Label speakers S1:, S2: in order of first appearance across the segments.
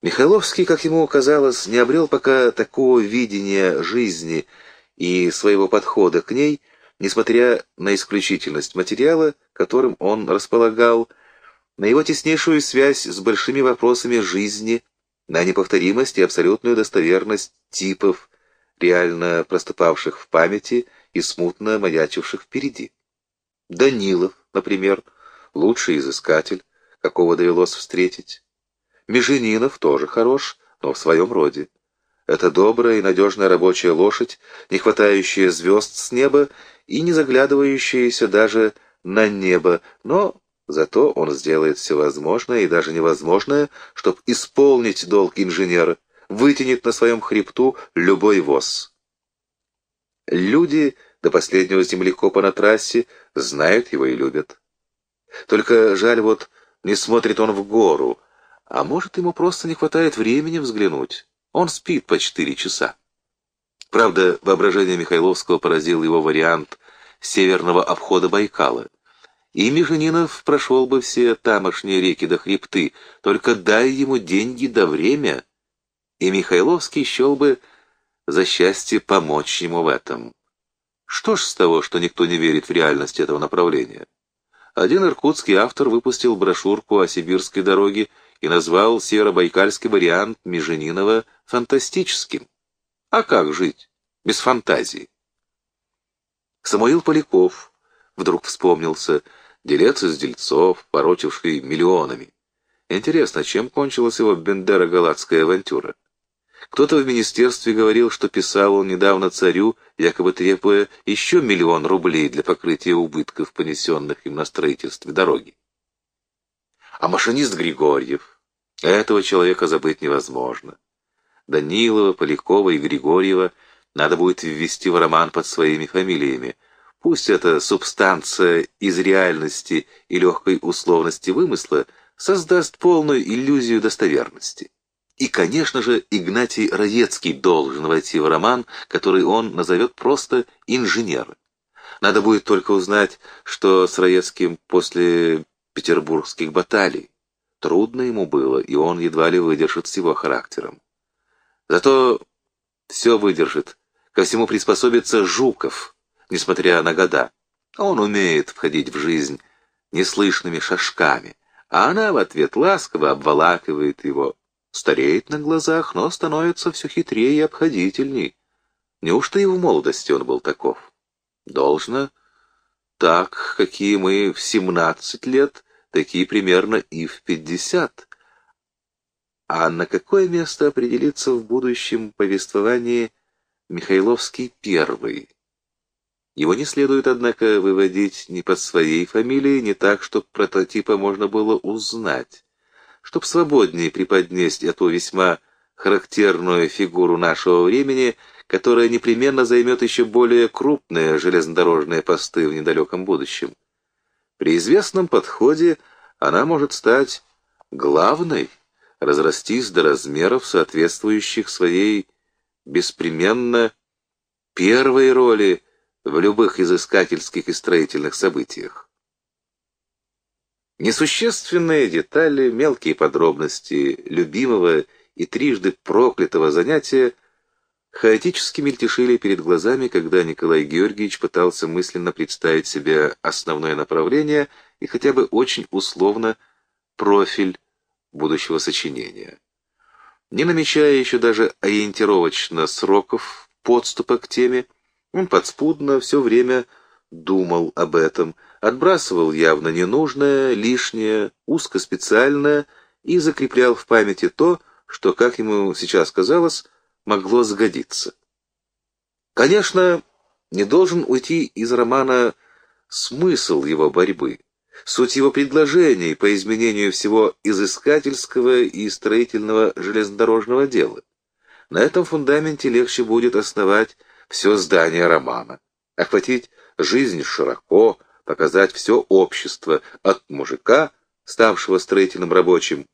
S1: Михайловский, как ему казалось, не обрел пока такого видения жизни и своего подхода к ней, несмотря на исключительность материала, которым он располагал, на его теснейшую связь с большими вопросами жизни, на неповторимость и абсолютную достоверность типов, реально проступавших в памяти и смутно маячивших впереди. Данилов, например, лучший изыскатель, какого довелось встретить. Меженинов тоже хорош, но в своем роде. Это добрая и надежная рабочая лошадь, не хватающая звезд с неба и не заглядывающаяся даже на небо, но зато он сделает все возможное и даже невозможное, чтобы исполнить долг инженера, вытянет на своем хребту любой воз. Люди до последнего землекопа на трассе знают его и любят. Только жаль вот, не смотрит он в гору, а может, ему просто не хватает времени взглянуть. Он спит по четыре часа. Правда, воображение Михайловского поразил его вариант северного обхода Байкала. И Меженинов прошел бы все тамошние реки до хребты, только дай ему деньги да время, и Михайловский счел бы за счастье помочь ему в этом. Что ж с того, что никто не верит в реальность этого направления? Один иркутский автор выпустил брошюрку о сибирской дороге и назвал северобайкальский вариант Меженинова фантастическим. А как жить без фантазии? Самуил Поляков вдруг вспомнился, делец из дельцов, порочивший миллионами. Интересно, чем кончилась его бендеро-галатская авантюра? Кто-то в министерстве говорил, что писал он недавно царю, якобы требуя еще миллион рублей для покрытия убытков, понесенных им на строительстве дороги. А машинист Григорьев? Этого человека забыть невозможно. Данилова, Полякова и Григорьева надо будет ввести в роман под своими фамилиями. Пусть эта субстанция из реальности и легкой условности вымысла создаст полную иллюзию достоверности. И, конечно же, Игнатий Раецкий должен войти в роман, который он назовет просто «Инженер». Надо будет только узнать, что с Раецким после петербургских баталий. Трудно ему было, и он едва ли выдержит с его характером. Зато все выдержит. Ко всему приспособится Жуков, несмотря на года. Он умеет входить в жизнь неслышными шажками, а она в ответ ласково обволакивает его. Стареет на глазах, но становится все хитрее и обходительней. Неужто и в молодости он был таков? Должно. Так, какие мы в семнадцать лет, такие примерно и в пятьдесят. А на какое место определиться в будущем повествовании Михайловский первый? Его не следует, однако, выводить ни под своей фамилией, ни так, чтобы прототипа можно было узнать. Чтоб свободнее преподнесть эту весьма характерную фигуру нашего времени, которая непременно займет еще более крупные железнодорожные посты в недалеком будущем. При известном подходе она может стать главной, разрастись до размеров, соответствующих своей беспременно первой роли в любых изыскательских и строительных событиях. Несущественные детали, мелкие подробности любимого и трижды проклятого занятия хаотически мельтешили перед глазами, когда Николай Георгиевич пытался мысленно представить себе основное направление и хотя бы очень условно профиль будущего сочинения. Не намечая еще даже ориентировочно сроков подступа к теме, он подспудно все время думал об этом, отбрасывал явно ненужное, лишнее, узкоспециальное и закреплял в памяти то, что, как ему сейчас казалось, могло сгодиться. Конечно, не должен уйти из романа смысл его борьбы, суть его предложений по изменению всего изыскательского и строительного железнодорожного дела. На этом фундаменте легче будет основать все здание романа, охватить жизнь широко, показать все общество, от мужика, ставшего строительным рабочим,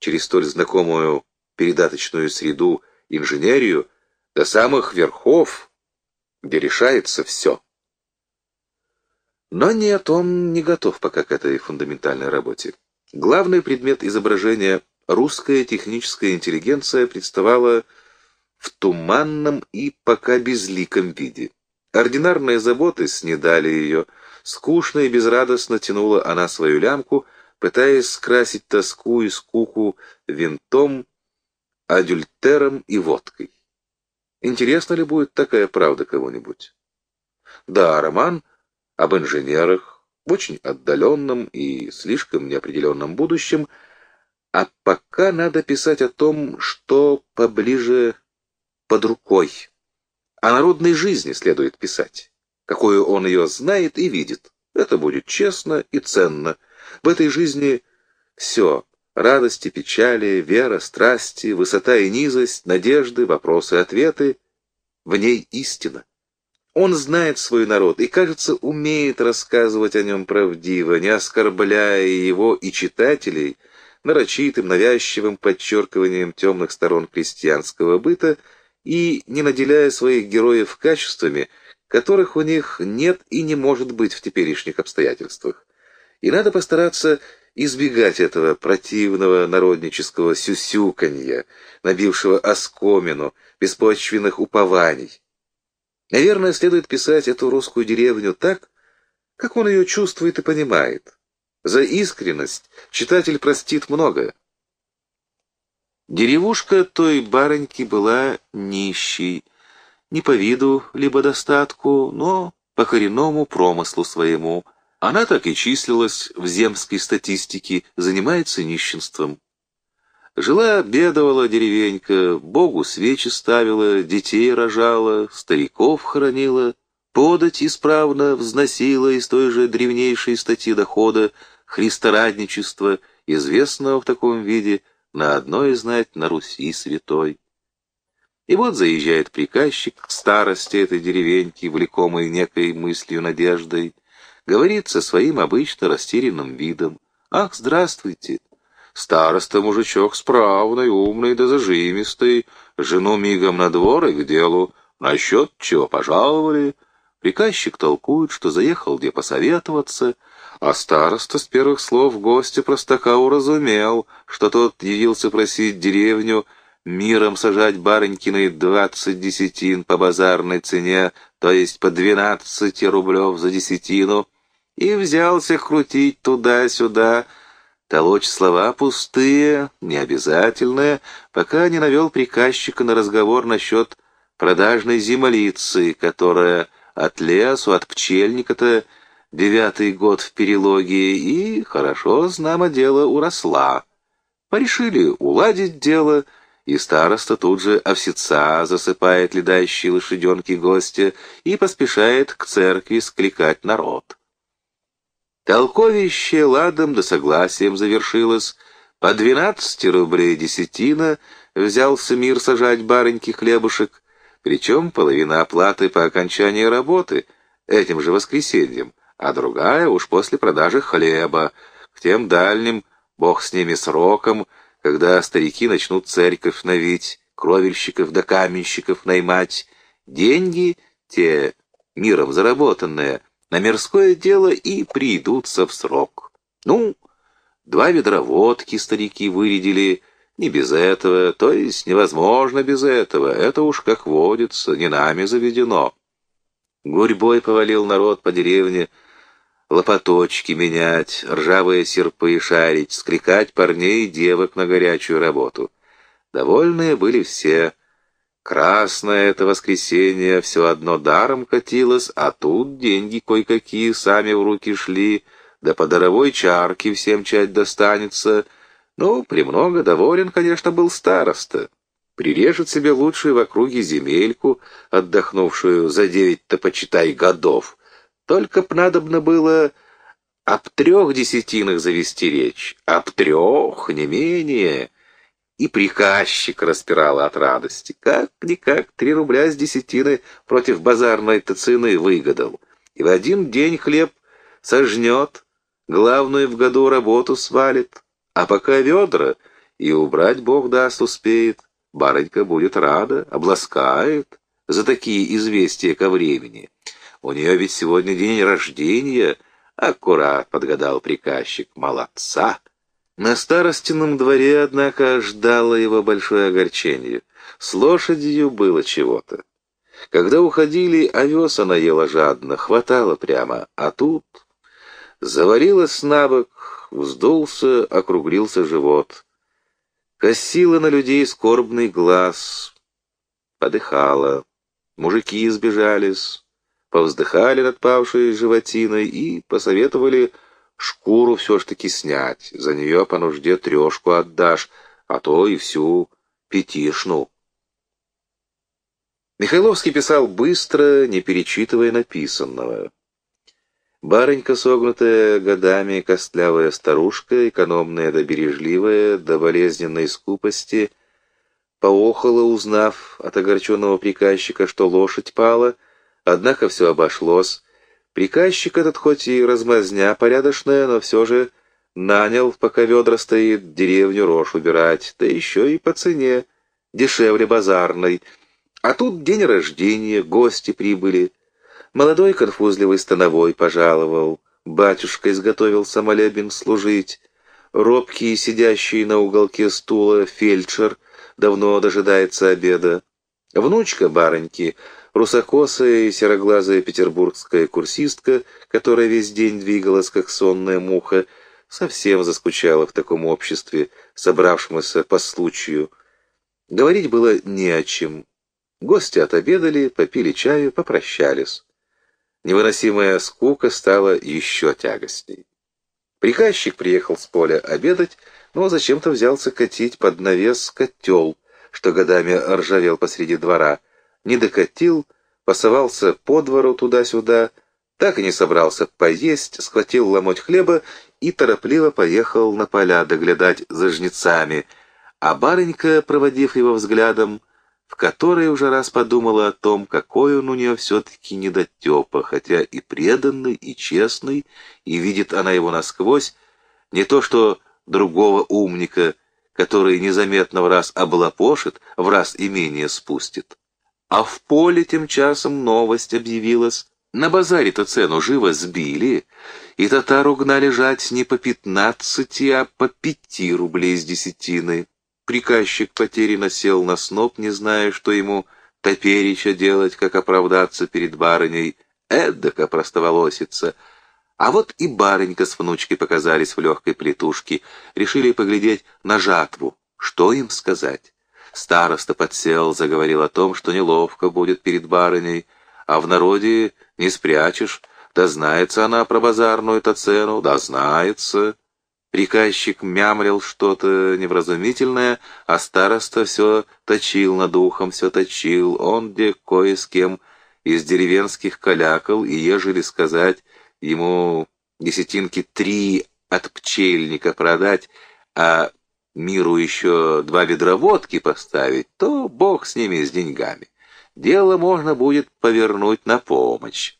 S1: через столь знакомую передаточную среду инженерию до самых верхов, где решается все. Но нет, он не готов пока к этой фундаментальной работе. Главный предмет изображения русская техническая интеллигенция представала в туманном и пока безликом виде. Ординарные заботы снедали ее, скучно и безрадостно тянула она свою лямку, пытаясь скрасить тоску и скуку винтом, адюльтером и водкой. Интересно ли будет такая правда кого-нибудь? Да, роман об инженерах в очень отдаленном и слишком неопределенном будущем — а пока надо писать о том, что поближе под рукой. О народной жизни следует писать, какую он ее знает и видит. Это будет честно и ценно. В этой жизни все — радости, печали, вера, страсти, высота и низость, надежды, вопросы и ответы — в ней истина. Он знает свой народ и, кажется, умеет рассказывать о нем правдиво, не оскорбляя его и читателей — нарочитым, навязчивым подчеркиванием темных сторон крестьянского быта и не наделяя своих героев качествами, которых у них нет и не может быть в теперешних обстоятельствах. И надо постараться избегать этого противного народнического сюсюканья, набившего оскомину, беспочвенных упований. Наверное, следует писать эту русскую деревню так, как он ее чувствует и понимает. За искренность читатель простит многое. Деревушка той барыньки была нищей, не по виду, либо достатку, но по коренному промыслу своему. Она так и числилась в земской статистике, занимается нищенством. Жила, бедовала деревенька, Богу свечи ставила, детей рожала, стариков хоронила, подать исправно взносила из той же древнейшей статьи дохода, христорадничества, известного в таком виде на одной знать на Руси святой. И вот заезжает приказчик к старости этой деревеньки, влекомой некой мыслью надеждой, говорит со своим обычно растерянным видом. «Ах, здравствуйте! Староста мужичок справный, умный да зажимистый, жену мигом на двор и к делу. Насчет чего пожаловали?» Приказчик толкует, что заехал где посоветоваться, а староста с первых слов гостя простака уразумел, что тот явился просить деревню миром сажать барынькиной двадцать десятин по базарной цене, то есть по двенадцати рублев за десятину, и взялся крутить туда-сюда, толочь слова пустые, необязательные, пока не навел приказчика на разговор насчет продажной землицы, которая от лесу, от пчельника-то девятый год в перелоге, и хорошо, знамо дело, уросла. Порешили уладить дело, и староста тут же овсеца засыпает ледающие лошаденки гостя и поспешает к церкви скликать народ. Толковище ладом да согласием завершилось. По двенадцати рублей десятина взялся мир сажать барыньки хлебушек, причем половина оплаты по окончании работы, этим же воскресеньем, а другая уж после продажи хлеба, к тем дальним, бог с ними сроком, когда старики начнут церковь навить, кровельщиков да каменщиков наймать, деньги, те миром заработанные, на мирское дело и придутся в срок. Ну, два ведра водки старики вырядили, не без этого, то есть невозможно без этого, это уж как водится, не нами заведено. Гурьбой повалил народ по деревне, лопаточки менять, ржавые серпы шарить, скрикать парней и девок на горячую работу. Довольные были все. Красное это воскресенье все одно даром катилось, а тут деньги кое-какие сами в руки шли, да по даровой чарке всем чать достанется. Ну, премного доволен, конечно, был староста. Прирежет себе лучшую в округе земельку, отдохнувшую за девять-то, почитай, годов, только б надобно было об трех десятинах завести речь, об трех, не менее. И приказчик распирал от радости. Как-никак три рубля с десятины против базарной-то цены выгадал. И в один день хлеб сожнет, главную в году работу свалит. А пока ведра и убрать Бог даст успеет, барынька будет рада, обласкает за такие известия ко времени. У нее ведь сегодня день рождения. Аккурат подгадал приказчик. Молодца! На старостином дворе, однако, ждало его большое огорчение. С лошадью было чего-то. Когда уходили, овес она ела жадно, хватало прямо, а тут заварилась на бок, вздулся, округлился живот. Косила на людей скорбный глаз, подыхала. Мужики избежались, повздыхали над павшей животиной и посоветовали шкуру все ж таки снять. За нее по нужде трешку отдашь, а то и всю пятишну. Михайловский писал быстро, не перечитывая написанного. Барынька, согнутая годами, костлявая старушка, экономная да бережливая, до болезненной скупости, поохала, узнав от огорченного приказчика, что лошадь пала, однако все обошлось. Приказчик этот хоть и размазня порядочная, но все же нанял, пока ведра стоит, деревню рожь убирать, да еще и по цене, дешевле базарной — а тут день рождения, гости прибыли. Молодой конфузливый становой пожаловал. Батюшка изготовился молебен служить. Робкий, сидящий на уголке стула, фельдшер, давно дожидается обеда. Внучка барыньки, русокосая и сероглазая петербургская курсистка, которая весь день двигалась, как сонная муха, совсем заскучала в таком обществе, собравшемуся по случаю. Говорить было не о чем. Гости отобедали, попили чаю, попрощались. Невыносимая скука стала еще тягостней. Приказчик приехал с поля обедать, но зачем-то взялся катить под навес котел, что годами ржавел посреди двора. Не докатил, пасовался по двору туда-сюда, так и не собрался поесть, схватил ломоть хлеба и торопливо поехал на поля доглядать за жнецами, а барынька, проводив его взглядом, в которой уже раз подумала о том, какой он у нее все-таки недотепа, хотя и преданный, и честный, и видит она его насквозь, не то что другого умника, который незаметно в раз облапошит, в раз имение спустит. А в поле тем часом новость объявилась. На базаре-то цену живо сбили, и татару гнали жать не по пятнадцати, а по пяти рублей с десятины. Приказчик потерянно сел на сноп, не зная, что ему топереча делать, как оправдаться перед барыней. Эддака простоволосится. А вот и барынька с внучкой показались в легкой плетушке, решили поглядеть на жатву. Что им сказать? Староста подсел, заговорил о том, что неловко будет перед барыней, а в народе не спрячешь, да знается она про базарную-то цену, да знается. Приказчик мямлил что-то невразумительное, а староста все точил над ухом, все точил. Он где кое с кем из деревенских калякал, и ежели сказать ему десятинки три от пчельника продать, а миру еще два ведра водки поставить, то бог с ними, с деньгами. Дело можно будет повернуть на помощь.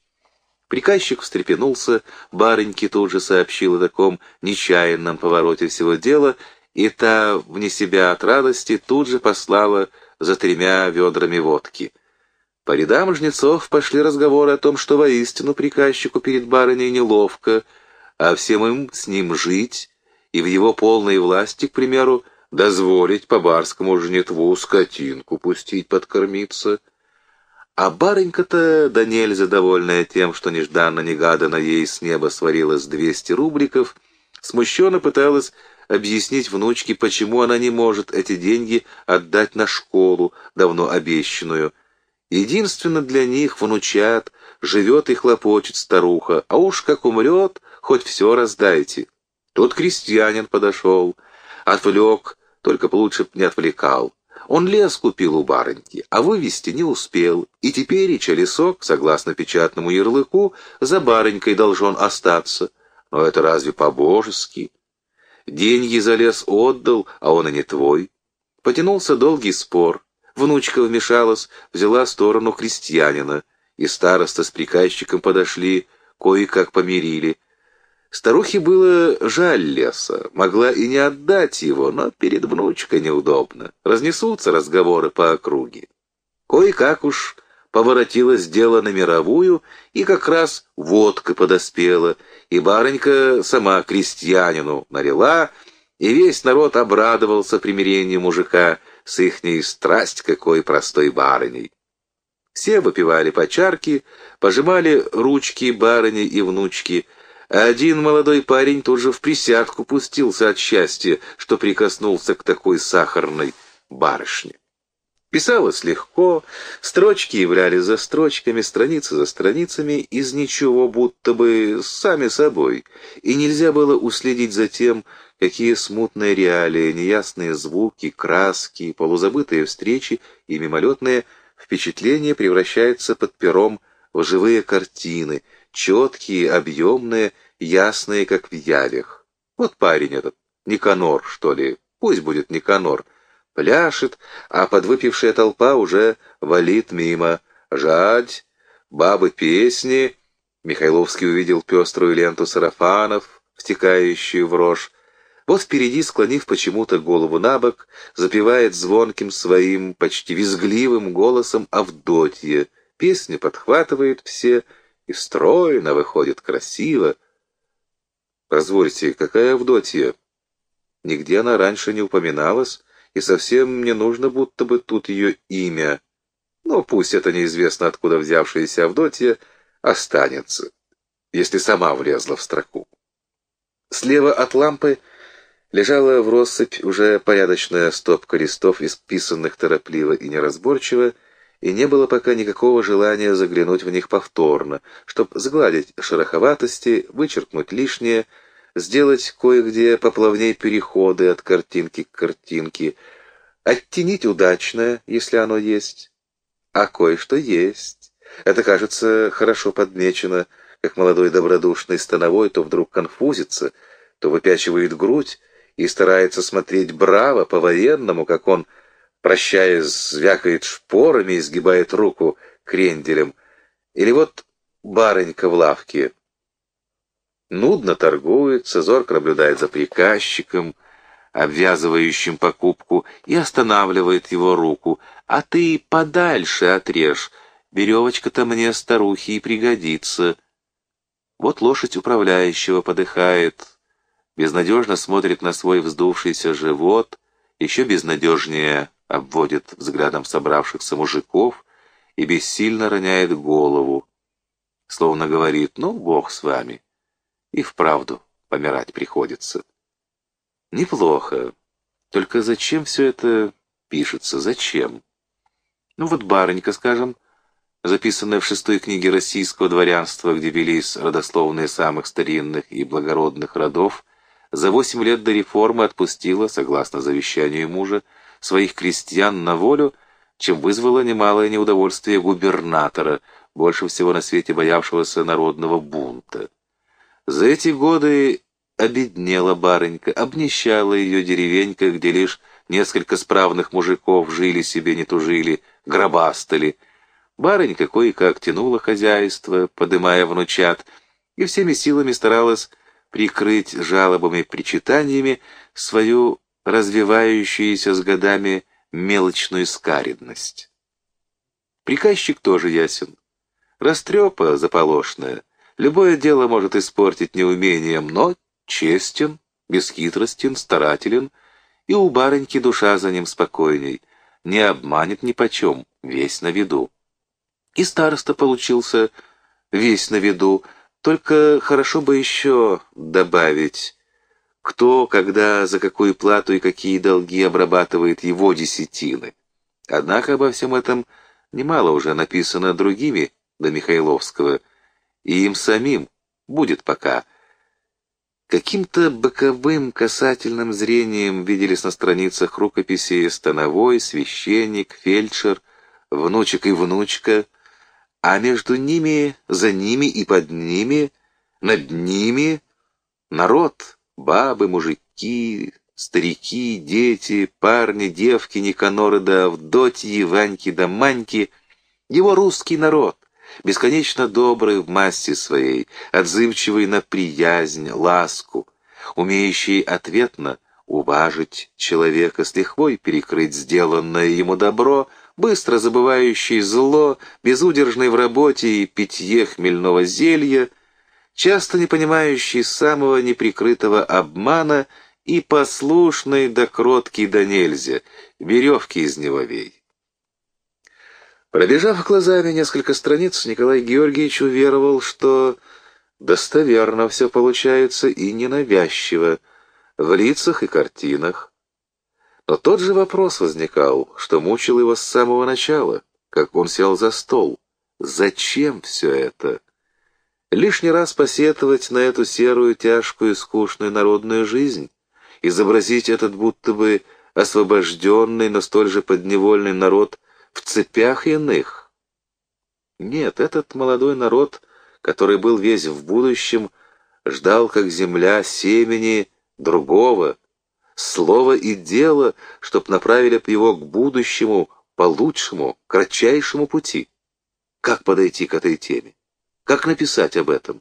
S1: Приказчик встрепенулся, барыньке тут же сообщил о таком нечаянном повороте всего дела, и та, вне себя от радости, тут же послала за тремя ведрами водки. По рядам жнецов пошли разговоры о том, что воистину приказчику перед барыней неловко, а всем им с ним жить и в его полной власти, к примеру, дозволить по барскому жнетву скотинку пустить подкормиться — а барынька-то, да нельзя довольная тем, что нежданно-негаданно ей с неба сварилось двести рубликов, смущенно пыталась объяснить внучке, почему она не может эти деньги отдать на школу, давно обещанную. Единственно для них, внучат, живет и хлопочет старуха, а уж как умрет, хоть все раздайте. Тот крестьянин подошел, отвлек, только бы лучше не отвлекал. Он лес купил у барыньки, а вывести не успел, и теперь лесок, согласно печатному ярлыку, за барынькой должен остаться. Но это разве по-божески? Деньги за лес отдал, а он и не твой. Потянулся долгий спор. Внучка вмешалась, взяла сторону крестьянина, и староста с приказчиком подошли, кое-как помирили. Старухе было жаль леса, могла и не отдать его, но перед внучкой неудобно. Разнесутся разговоры по округе. Кое-как уж поворотилось дело на мировую, и как раз водка подоспела, и барынька сама крестьянину налила, и весь народ обрадовался примирению мужика с ихней страсть какой простой барыней. Все выпивали по чарке, пожимали ручки барыни и внучки, один молодой парень тут же в присядку пустился от счастья, что прикоснулся к такой сахарной барышне. Писалось легко, строчки являлись за строчками, страницы за страницами, из ничего будто бы сами собой, и нельзя было уследить за тем, какие смутные реалии, неясные звуки, краски, полузабытые встречи и мимолетные впечатления превращаются под пером в живые картины, четкие, объемные, ясные, как в явях. Вот парень этот, Никанор, что ли, пусть будет Никанор — пляшет, а подвыпившая толпа уже валит мимо. Жадь, бабы песни. Михайловский увидел пеструю ленту сарафанов, втекающую в рожь. Вот впереди, склонив почему-то голову на бок, запевает звонким своим, почти визгливым голосом Авдотья. Песня подхватывает все, и стройно выходит красиво. Позвольте, какая Авдотья? Нигде она раньше не упоминалась, и совсем не нужно будто бы тут ее имя. Но пусть это неизвестно откуда взявшаяся Авдотья останется, если сама влезла в строку. Слева от лампы лежала в россыпь уже порядочная стопка листов, исписанных торопливо и неразборчиво, и не было пока никакого желания заглянуть в них повторно, чтобы сгладить шероховатости, вычеркнуть лишнее, сделать кое-где поплавней переходы от картинки к картинке, оттенить удачное, если оно есть. А кое-что есть. Это, кажется, хорошо подмечено, как молодой добродушный становой то вдруг конфузится, то выпячивает грудь и старается смотреть браво, по-военному, как он, прощаясь, звякает шпорами и сгибает руку кренделем. Или вот барынька в лавке — нудно торгуется, зорко наблюдает за приказчиком, обвязывающим покупку, и останавливает его руку. «А ты подальше отрежь, веревочка-то мне, старухи, и пригодится». Вот лошадь управляющего подыхает, безнадежно смотрит на свой вздувшийся живот, еще безнадежнее обводит взглядом собравшихся мужиков и бессильно роняет голову, словно говорит «ну, бог с вами». И вправду помирать приходится. Неплохо. Только зачем все это пишется? Зачем? Ну вот барынька, скажем, записанная в шестой книге российского дворянства, где велись родословные самых старинных и благородных родов, за восемь лет до реформы отпустила, согласно завещанию мужа, своих крестьян на волю, чем вызвало немалое неудовольствие губернатора, больше всего на свете боявшегося народного бунта. За эти годы обеднела барынька, обнищала ее деревенька, где лишь несколько справных мужиков жили себе, не тужили, гробастали. Барынька кое-как тянула хозяйство, подымая внучат, и всеми силами старалась прикрыть жалобами-причитаниями свою развивающуюся с годами мелочную скаридность. Приказчик тоже ясен. Растрепа заполошная, Любое дело может испортить неумением, но честен, бесхитростен, старателен, и у барыньки душа за ним спокойней, не обманет ни почем, весь на виду. И староста получился весь на виду, только хорошо бы еще добавить, кто, когда, за какую плату и какие долги обрабатывает его десятины. Однако обо всем этом немало уже написано другими до Михайловского, и им самим будет пока. Каким-то боковым касательным зрением виделись на страницах рукописи становой, священник, фельдшер, внучек и внучка, а между ними, за ними и под ними, над ними народ, бабы, мужики, старики, дети, парни, девки, Никаноры да Авдотьи, Ваньки да Маньки, его русский народ, бесконечно добрый в массе своей, отзывчивый на приязнь, ласку, умеющий ответно уважить человека, с лихвой перекрыть сделанное ему добро, быстро забывающий зло, безудержный в работе и питье хмельного зелья, часто не понимающий самого неприкрытого обмана и послушный да кроткий да нельзя, веревки из него вей. Пробежав глазами несколько страниц, Николай Георгиевич уверовал, что достоверно все получается и ненавязчиво, в лицах и картинах. Но тот же вопрос возникал, что мучил его с самого начала, как он сел за стол. Зачем все это? Лишний раз посетовать на эту серую, тяжкую, скучную народную жизнь, изобразить этот будто бы освобожденный, но столь же подневольный народ в цепях иных. Нет, этот молодой народ, который был весь в будущем, ждал, как земля, семени другого, слова и дела, чтоб направили его к будущему, по лучшему, кратчайшему пути. Как подойти к этой теме? Как написать об этом?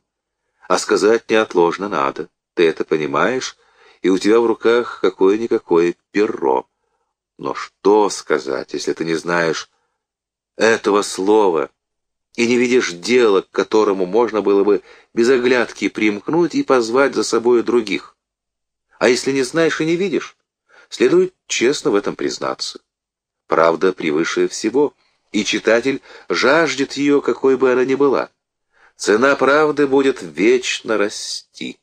S1: А сказать неотложно надо. Ты это понимаешь, и у тебя в руках какое-никакое перо. Но что сказать, если ты не знаешь этого слова и не видишь дела, к которому можно было бы без оглядки примкнуть и позвать за собой других? А если не знаешь и не видишь, следует честно в этом признаться. Правда превыше всего, и читатель жаждет ее, какой бы она ни была. Цена правды будет вечно расти.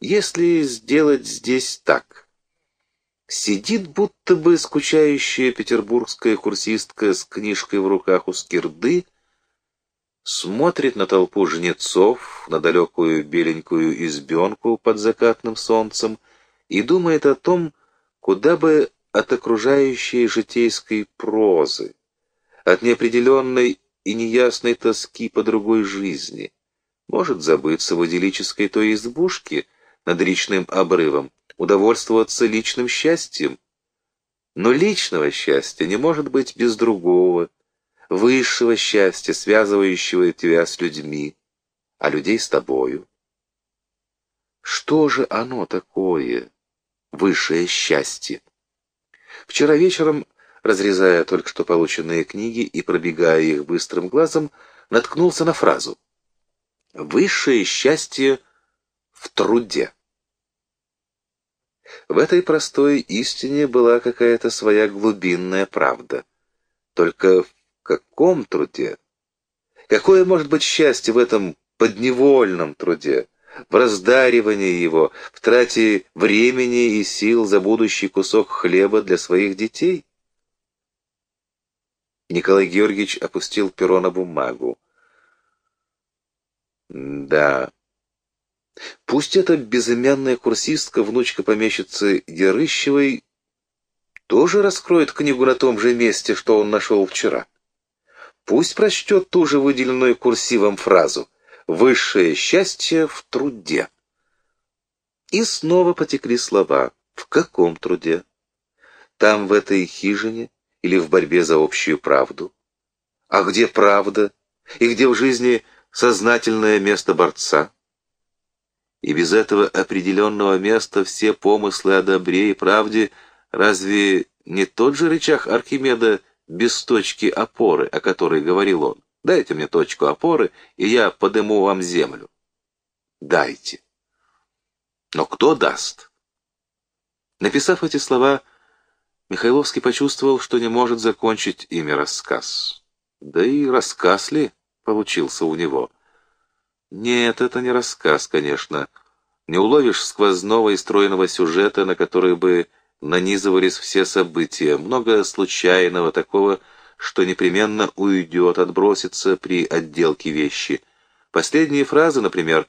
S1: Если сделать здесь так — Сидит будто бы скучающая петербургская курсистка с книжкой в руках у скирды, смотрит на толпу жнецов, на далекую беленькую избенку под закатным солнцем и думает о том, куда бы от окружающей житейской прозы, от неопределенной и неясной тоски по другой жизни, может забыться в идиллической той избушке над речным обрывом, удовольствоваться личным счастьем. Но личного счастья не может быть без другого, высшего счастья, связывающего тебя с людьми, а людей с тобою. Что же оно такое, высшее счастье? Вчера вечером, разрезая только что полученные книги и пробегая их быстрым глазом, наткнулся на фразу «Высшее счастье в труде». В этой простой истине была какая-то своя глубинная правда. Только в каком труде? Какое может быть счастье в этом подневольном труде, в раздаривании его, в трате времени и сил за будущий кусок хлеба для своих детей? Николай Георгиевич опустил перо на бумагу. Да, Пусть эта безымянная курсистка, внучка помещицы Ярыщевой, тоже раскроет книгу на том же месте, что он нашел вчера. Пусть прочтет ту же выделенную курсивом фразу «Высшее счастье в труде». И снова потекли слова «В каком труде?» Там, в этой хижине, или в борьбе за общую правду? А где правда? И где в жизни сознательное место борца? и без этого определенного места все помыслы о добре и правде разве не тот же рычаг Архимеда без точки опоры, о которой говорил он? Дайте мне точку опоры, и я подыму вам землю. Дайте. Но кто даст? Написав эти слова, Михайловский почувствовал, что не может закончить ими рассказ. Да и рассказ ли получился у него? Нет, это не рассказ, конечно. Не уловишь сквозного и стройного сюжета, на который бы нанизывались все события. Много случайного, такого, что непременно уйдет, отбросится при отделке вещи. Последние фразы, например,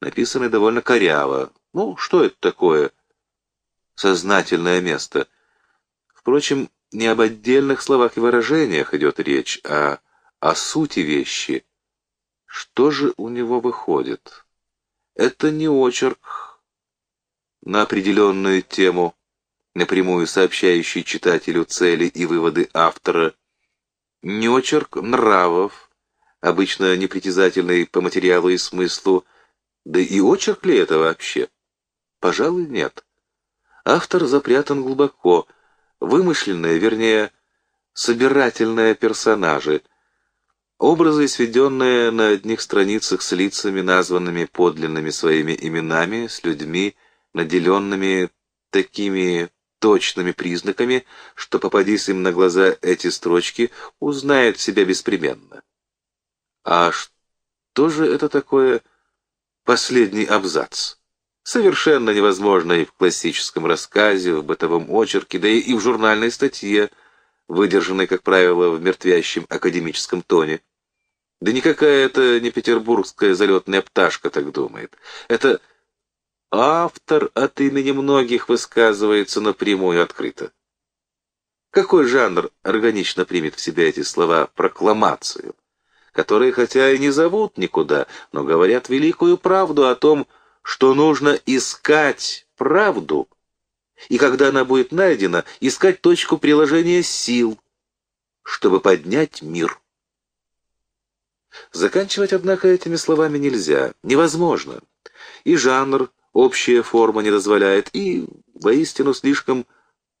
S1: написаны довольно коряво. Ну, что это такое? Сознательное место. Впрочем, не об отдельных словах и выражениях идет речь, а о сути вещи — что же у него выходит? Это не очерк на определенную тему, напрямую сообщающий читателю цели и выводы автора, не очерк нравов, обычно непритязательный по материалу и смыслу, да и очерк ли это вообще? Пожалуй, нет. Автор запрятан глубоко, вымышленные, вернее, собирательные персонажи — Образы, сведенные на одних страницах с лицами, названными подлинными своими именами, с людьми, наделенными такими точными признаками, что, попадись им на глаза эти строчки, узнают себя беспременно. А что же это такое последний абзац? Совершенно невозможно и в классическом рассказе, в бытовом очерке, да и в журнальной статье, выдержанной, как правило, в мертвящем академическом тоне. Да никакая это не петербургская залетная пташка так думает. Это автор от имени многих высказывается напрямую открыто. Какой жанр органично примет в себя эти слова «прокламацию», которые хотя и не зовут никуда, но говорят великую правду о том, что нужно искать правду, и когда она будет найдена, искать точку приложения сил, чтобы поднять мир. Заканчивать, однако, этими словами нельзя, невозможно. И жанр, общая форма не дозволяет, и воистину слишком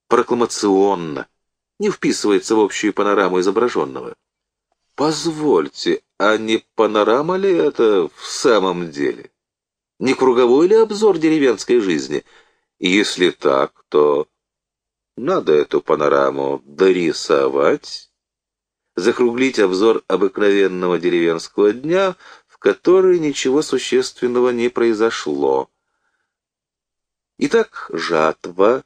S1: прокламационно, не вписывается в общую панораму изображенного. Позвольте, а не панорама ли это в самом деле? Не круговой ли обзор деревенской жизни? Если так, то надо эту панораму дорисовать, закруглить обзор обыкновенного деревенского дня, в который ничего существенного не произошло. Итак, жатва.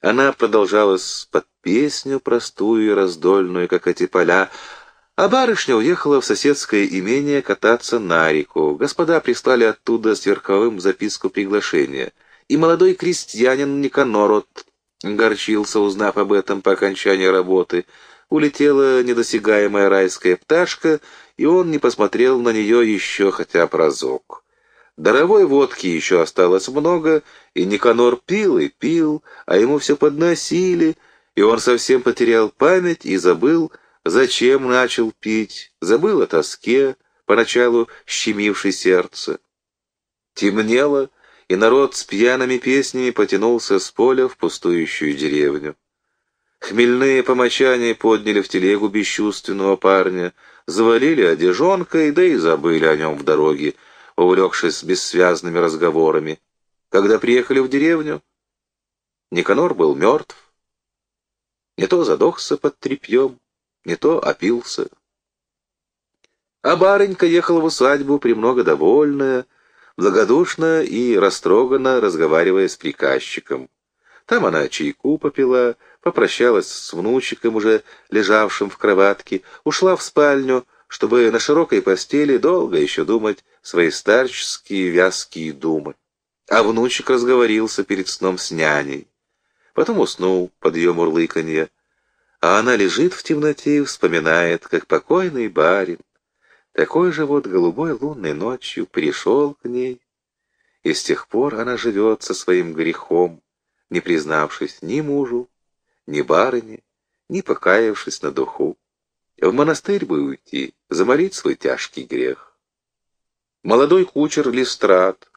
S1: Она продолжалась под песню простую и раздольную, как эти поля, а барышня уехала в соседское имение кататься на реку. Господа прислали оттуда с верховым записку приглашения. И молодой крестьянин Никанорот горчился, узнав об этом по окончании работы. Улетела недосягаемая райская пташка, и он не посмотрел на нее еще хотя бы разок. Даровой водки еще осталось много, и Никанор пил и пил, а ему все подносили, и он совсем потерял память и забыл, зачем начал пить, забыл о тоске, поначалу щемившей сердце. Темнело, и народ с пьяными песнями потянулся с поля в пустующую деревню. Хмельные помочания подняли в телегу бесчувственного парня, завалили одежонкой, да и забыли о нем в дороге, увлекшись бессвязными разговорами. Когда приехали в деревню, Никанор был мертв. Не то задохся под тряпьем, не то опился. А барынька ехала в усадьбу премного довольная, благодушно и растроганно разговаривая с приказчиком. Там она чайку попила, попрощалась с внучиком, уже лежавшим в кроватке, ушла в спальню, чтобы на широкой постели долго еще думать свои старческие вязкие думы. А внучек разговорился перед сном с няней. Потом уснул под ее мурлыканье, а она лежит в темноте и вспоминает, как покойный барин, такой же вот голубой лунной ночью пришел к ней, и с тех пор она живет со своим грехом, не признавшись ни мужу, ни барыне, ни покаявшись на духу. В монастырь бы уйти, замолить свой тяжкий грех. Молодой кучер Листрат,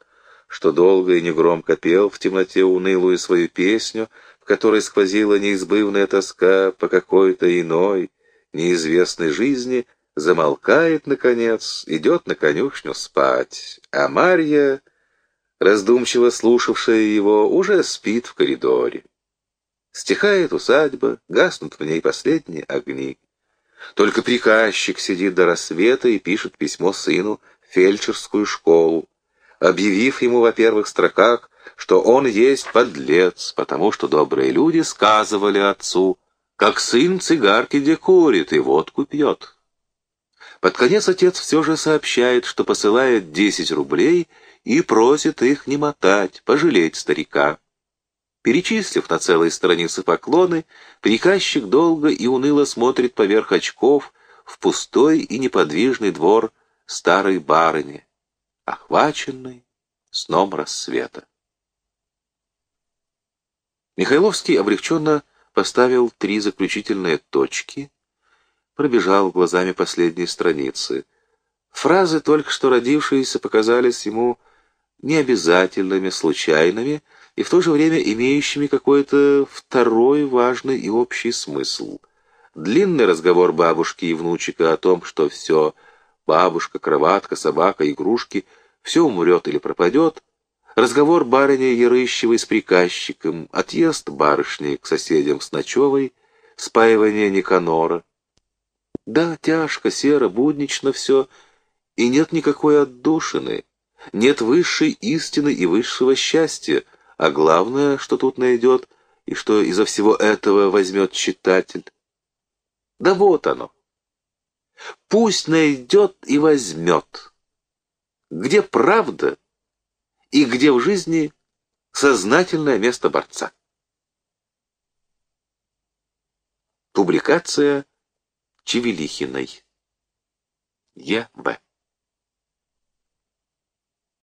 S1: что долго и негромко пел в темноте унылую свою песню, которой сквозила неизбывная тоска по какой-то иной, неизвестной жизни, замолкает, наконец, идет на конюшню спать, а Марья, раздумчиво слушавшая его, уже спит в коридоре. Стихает усадьба, гаснут в ней последние огни. Только приказчик сидит до рассвета и пишет письмо сыну, фельдшерскую школу, объявив ему во первых строках, что он есть подлец, потому что добрые люди сказывали отцу, как сын цигарки декурит и водку пьет. Под конец отец все же сообщает, что посылает десять рублей и просит их не мотать, пожалеть старика. Перечислив на целой странице поклоны, приказчик долго и уныло смотрит поверх очков в пустой и неподвижный двор старой барыни, охваченной сном рассвета. Михайловский облегченно поставил три заключительные точки, пробежал глазами последние страницы. Фразы, только что родившиеся, показались ему необязательными, случайными и в то же время имеющими какой-то второй важный и общий смысл. Длинный разговор бабушки и внучика о том, что все — бабушка, кроватка, собака, игрушки, все умрет или пропадет, разговор барыни Ярыщевой с приказчиком, отъезд барышни к соседям с ночевой, спаивание Никанора. Да, тяжко, серо, буднично все, и нет никакой отдушины, нет высшей истины и высшего счастья, а главное, что тут найдет, и что изо всего этого возьмет читатель. Да вот оно. Пусть найдет и возьмет. Где правда и где в жизни сознательное место борца. Публикация Чевелихиной. Е.Б.